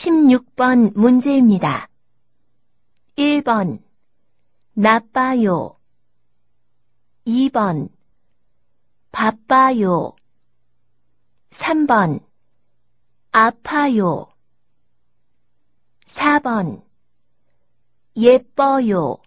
16번 문제입니다. 1번 나빠요. 2번 바빠요. 3번 아파요. 4번 예뻐요.